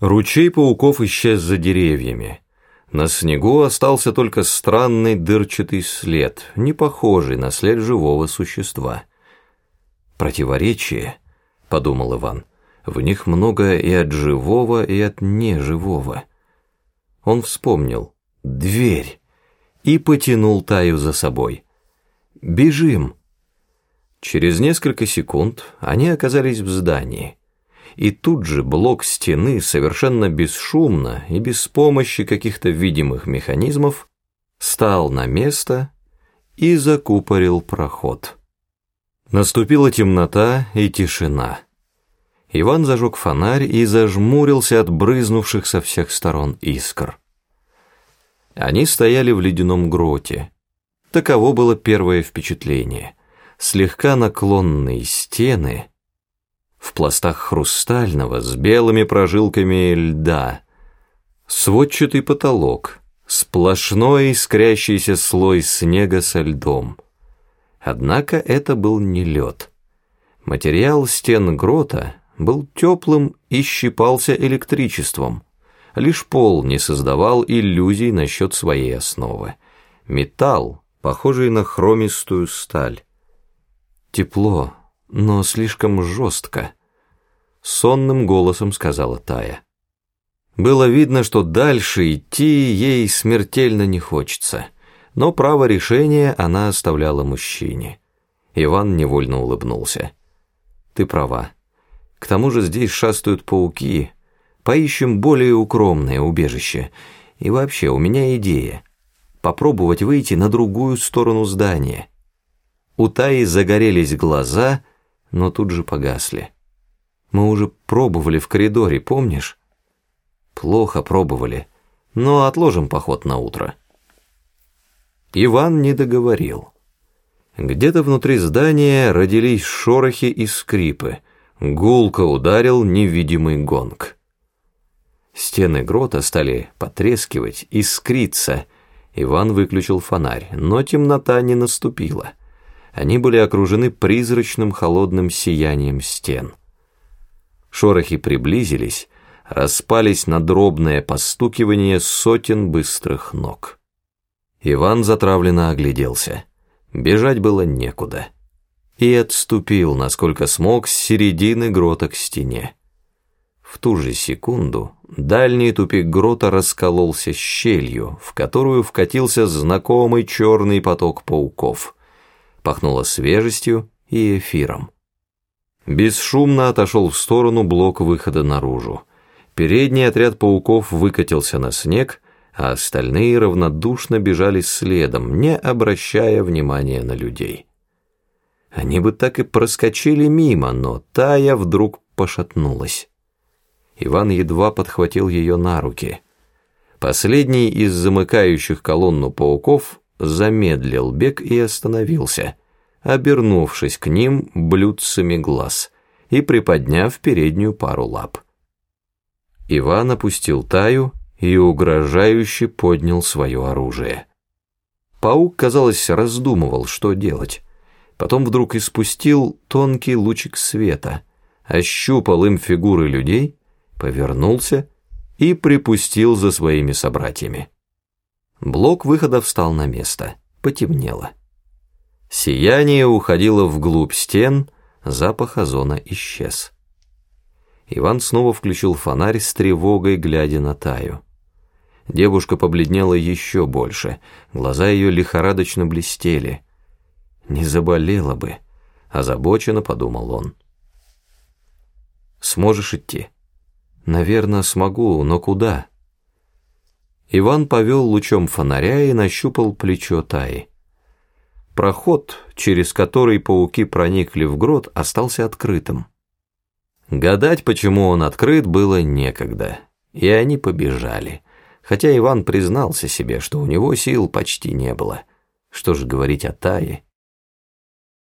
Ручей пауков исчез за деревьями. На снегу остался только странный дырчатый след, не похожий на след живого существа. «Противоречие», — подумал Иван, — «в них много и от живого, и от неживого». Он вспомнил «дверь» и потянул Таю за собой. «Бежим!» Через несколько секунд они оказались в здании и тут же блок стены совершенно бесшумно и без помощи каких-то видимых механизмов стал на место и закупорил проход. Наступила темнота и тишина. Иван зажег фонарь и зажмурился от брызнувших со всех сторон искр. Они стояли в ледяном гроте. Таково было первое впечатление. Слегка наклонные стены — в пластах хрустального с белыми прожилками льда, сводчатый потолок, сплошной искрящийся слой снега со льдом. Однако это был не лед. Материал стен грота был теплым и щипался электричеством. Лишь пол не создавал иллюзий насчет своей основы. Металл, похожий на хромистую сталь. Тепло, но слишком жестко», — сонным голосом сказала Тая. Было видно, что дальше идти ей смертельно не хочется, но право решения она оставляла мужчине. Иван невольно улыбнулся. «Ты права. К тому же здесь шастают пауки. Поищем более укромное убежище. И вообще, у меня идея. Попробовать выйти на другую сторону здания». У Таи загорелись глаза — но тут же погасли. Мы уже пробовали в коридоре, помнишь? Плохо пробовали, но отложим поход на утро. Иван не договорил. Где-то внутри здания родились шорохи и скрипы. Гулко ударил невидимый гонг. Стены грота стали потрескивать, искриться. Иван выключил фонарь, но темнота не наступила. Они были окружены призрачным холодным сиянием стен. Шорохи приблизились, распались на дробное постукивание сотен быстрых ног. Иван затравленно огляделся. Бежать было некуда. И отступил, насколько смог, с середины грота к стене. В ту же секунду дальний тупик грота раскололся щелью, в которую вкатился знакомый черный поток пауков — пахнуло свежестью и эфиром. Бесшумно отошел в сторону блок выхода наружу. Передний отряд пауков выкатился на снег, а остальные равнодушно бежали следом, не обращая внимания на людей. Они бы так и проскочили мимо, но Тая вдруг пошатнулась. Иван едва подхватил ее на руки. Последний из замыкающих колонну пауков замедлил бег и остановился, обернувшись к ним блюдцами глаз и приподняв переднюю пару лап. Иван опустил таю и угрожающе поднял свое оружие. Паук, казалось, раздумывал, что делать. Потом вдруг испустил тонкий лучик света, ощупал им фигуры людей, повернулся и припустил за своими собратьями. Блок выхода встал на место. Потемнело. Сияние уходило вглубь стен, запах озона исчез. Иван снова включил фонарь с тревогой, глядя на Таю. Девушка побледнела еще больше, глаза ее лихорадочно блестели. «Не заболела бы», — озабоченно подумал он. «Сможешь идти?» «Наверное, смогу, но куда?» Иван повел лучом фонаря и нащупал плечо Таи. Проход, через который пауки проникли в грот, остался открытым. Гадать, почему он открыт, было некогда, и они побежали, хотя Иван признался себе, что у него сил почти не было. Что же говорить о Тае?